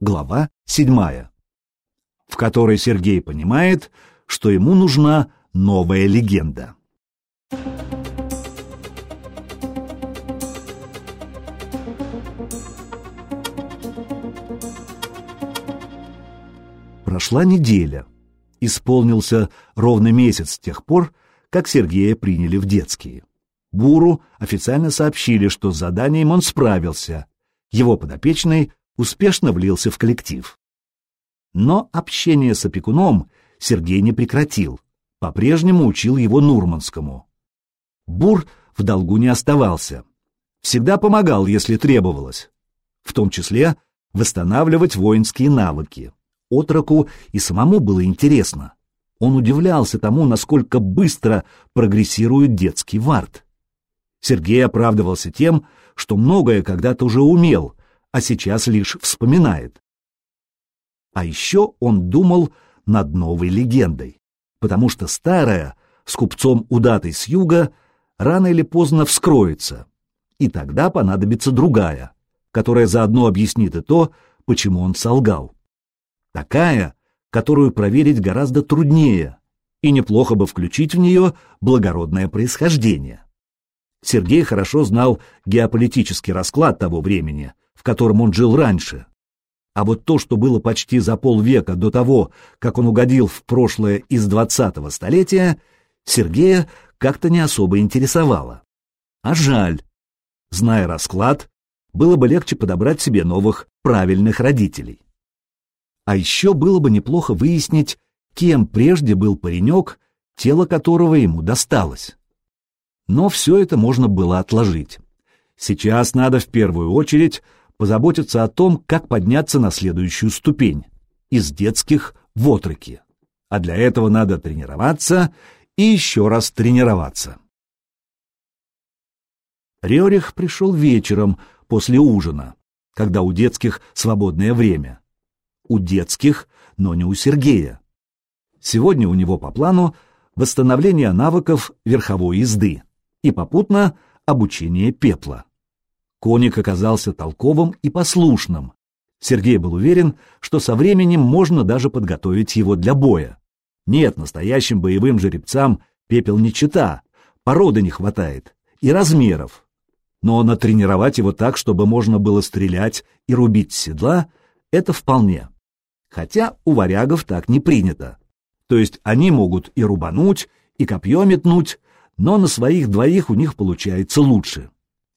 глава 7, в которой Сергей понимает, что ему нужна новая легенда. Прошла неделя. Исполнился ровно месяц с тех пор, как Сергея приняли в детские. Буру официально сообщили, что с заданием он справился. Его подопечный успешно влился в коллектив. Но общение с опекуном Сергей не прекратил, по-прежнему учил его Нурманскому. Бур в долгу не оставался. Всегда помогал, если требовалось. В том числе восстанавливать воинские навыки. Отроку и самому было интересно. Он удивлялся тому, насколько быстро прогрессирует детский вард. Сергей оправдывался тем, что многое когда-то уже умел, а сейчас лишь вспоминает. А еще он думал над новой легендой, потому что старая, с купцом удатой с юга, рано или поздно вскроется, и тогда понадобится другая, которая заодно объяснит и то, почему он солгал. Такая, которую проверить гораздо труднее, и неплохо бы включить в нее благородное происхождение. Сергей хорошо знал геополитический расклад того времени, в котором он жил раньше. А вот то, что было почти за полвека до того, как он угодил в прошлое из двадцатого столетия, Сергея как-то не особо интересовало. А жаль. Зная расклад, было бы легче подобрать себе новых правильных родителей. А еще было бы неплохо выяснить, кем прежде был паренек, тело которого ему досталось. Но все это можно было отложить. Сейчас надо в первую очередь позаботиться о том, как подняться на следующую ступень — из детских в отроки. А для этого надо тренироваться и еще раз тренироваться. Рерих пришел вечером после ужина, когда у детских свободное время у детских, но не у Сергея. Сегодня у него по плану восстановление навыков верховой езды и попутно обучение пепла. Коник оказался толковым и послушным. Сергей был уверен, что со временем можно даже подготовить его для боя. Нет, настоящим боевым жеребцам пепел не чита, породы не хватает и размеров. Но натренировать его так, чтобы можно было стрелять и рубить седла, это вполне хотя у варягов так не принято. То есть они могут и рубануть, и копье метнуть, но на своих двоих у них получается лучше.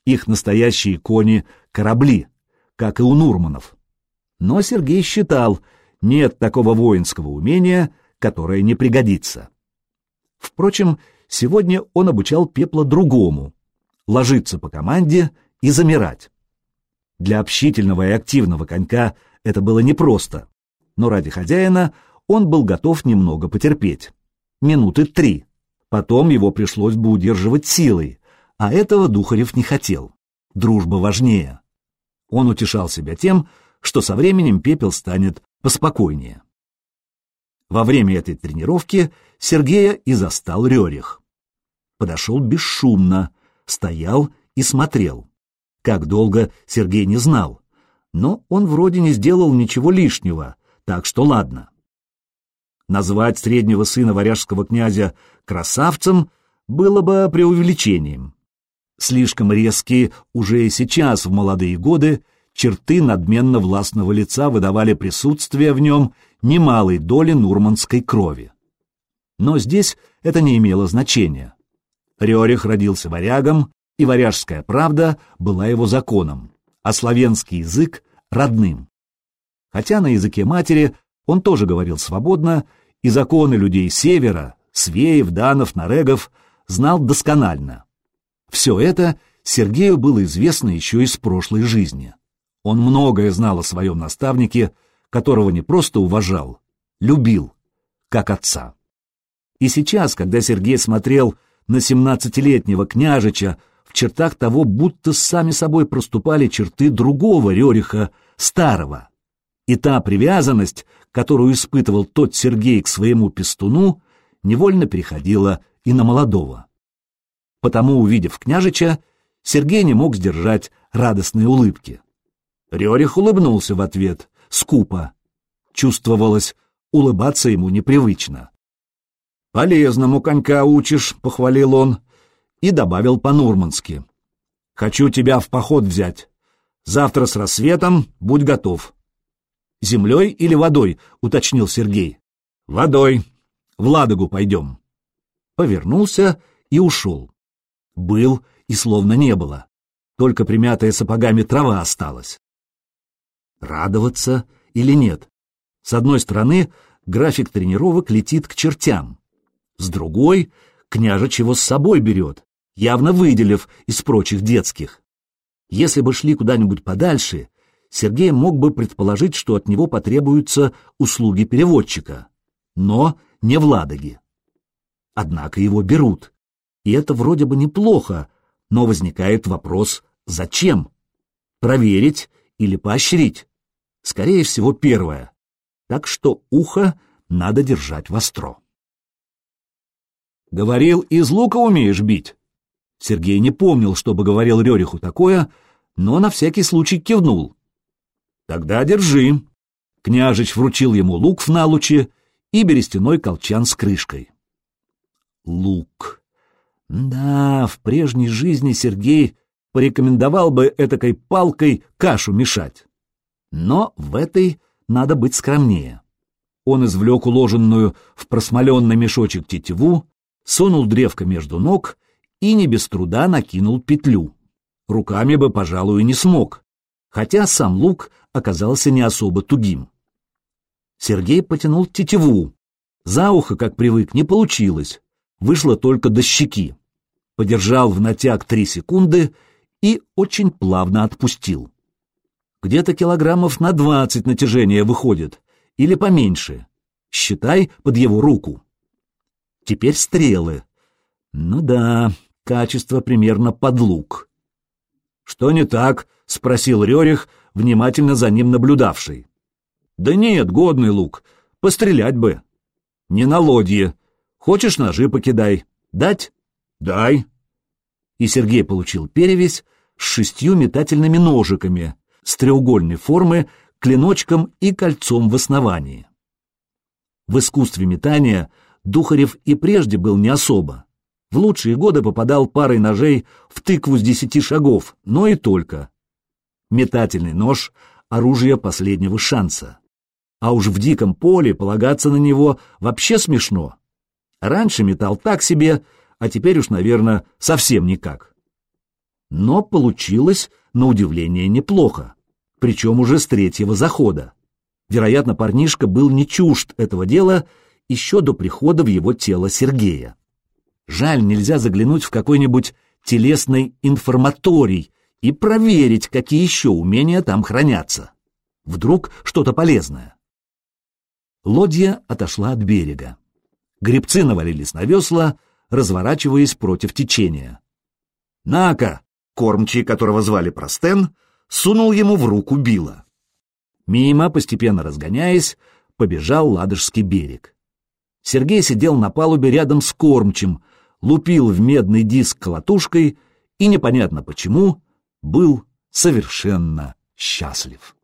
Их настоящие кони — корабли, как и у Нурманов. Но Сергей считал, нет такого воинского умения, которое не пригодится. Впрочем, сегодня он обучал пепла другому — ложиться по команде и замирать. Для общительного и активного конька это было непросто но ради хозяина он был готов немного потерпеть. Минуты три. Потом его пришлось бы удерживать силой, а этого Духарев не хотел. Дружба важнее. Он утешал себя тем, что со временем пепел станет поспокойнее. Во время этой тренировки Сергея и застал Рерих. Подошел бесшумно, стоял и смотрел. Как долго Сергей не знал, но он вроде не сделал ничего лишнего, так что ладно. Назвать среднего сына варяжского князя красавцем было бы преувеличением. Слишком резкие уже и сейчас, в молодые годы, черты надменно властного лица выдавали присутствие в нем немалой доли нурманской крови. Но здесь это не имело значения. Рерих родился варягом, и варяжская правда была его законом, а славянский язык — родным хотя на языке матери он тоже говорил свободно, и законы людей Севера, Свеев, Данов, Нарегов, знал досконально. Все это Сергею было известно еще из прошлой жизни. Он многое знал о своем наставнике, которого не просто уважал, любил, как отца. И сейчас, когда Сергей смотрел на семнадцатилетнего княжича, в чертах того будто сами собой проступали черты другого Рериха, старого, и та привязанность, которую испытывал тот Сергей к своему пестуну, невольно переходила и на молодого. Потому, увидев княжича, Сергей не мог сдержать радостной улыбки. Рерих улыбнулся в ответ, скупо. Чувствовалось, улыбаться ему непривычно. «Полезному конька учишь», — похвалил он, и добавил по-нурмански. «Хочу тебя в поход взять. Завтра с рассветом будь готов». «Землей или водой?» — уточнил Сергей. «Водой. В Ладогу пойдем». Повернулся и ушел. Был и словно не было. Только примятая сапогами трава осталась. Радоваться или нет? С одной стороны, график тренировок летит к чертям. С другой, княжа чего с собой берет, явно выделив из прочих детских. Если бы шли куда-нибудь подальше, Сергей мог бы предположить, что от него потребуются услуги переводчика. Но не в Ладоге. Однако его берут. И это вроде бы неплохо, но возникает вопрос «зачем?» Проверить или поощрить? Скорее всего, первое. Так что ухо надо держать востро. «Говорил, из лука умеешь бить?» Сергей не помнил, чтобы говорил Рериху такое, но на всякий случай кивнул. «Тогда держи». Княжич вручил ему лук в налуче и берестяной колчан с крышкой. Лук. Да, в прежней жизни Сергей порекомендовал бы этакой палкой кашу мешать. Но в этой надо быть скромнее. Он извлек уложенную в просмоленный мешочек тетиву, сунул древко между ног и не без труда накинул петлю. Руками бы, пожалуй, не смог, хотя сам лук оказался не особо тугим. Сергей потянул тетиву. За ухо, как привык, не получилось, вышло только до щеки. Подержал в натяг три секунды и очень плавно отпустил. Где-то килограммов на двадцать натяжения выходит, или поменьше. Считай под его руку. Теперь стрелы. Ну да, качество примерно под лук. «Что не так?» — спросил Рерих, внимательно за ним наблюдавший. «Да нет, годный лук. Пострелять бы». «Не на лодье. Хочешь, ножи покидай. Дать?» «Дай». И Сергей получил перевесь с шестью метательными ножиками, с треугольной формы, клиночком и кольцом в основании. В искусстве метания Духарев и прежде был не особо. В лучшие годы попадал парой ножей в тыкву с десяти шагов, но и только. Метательный нож — оружие последнего шанса. А уж в диком поле полагаться на него вообще смешно. Раньше метал так себе, а теперь уж, наверное, совсем никак. Но получилось на удивление неплохо, причем уже с третьего захода. Вероятно, парнишка был не чужд этого дела еще до прихода в его тело Сергея. Жаль, нельзя заглянуть в какой-нибудь телесный информаторий и проверить, какие еще умения там хранятся. Вдруг что-то полезное. Лодья отошла от берега. Гребцы навалились на весла, разворачиваясь против течения. «На-ка!» Кормчий, которого звали Простен, сунул ему в руку Била. Мимо, постепенно разгоняясь, побежал Ладожский берег. Сергей сидел на палубе рядом с кормчим, лупил в медный диск колотушкой и, непонятно почему, был совершенно счастлив.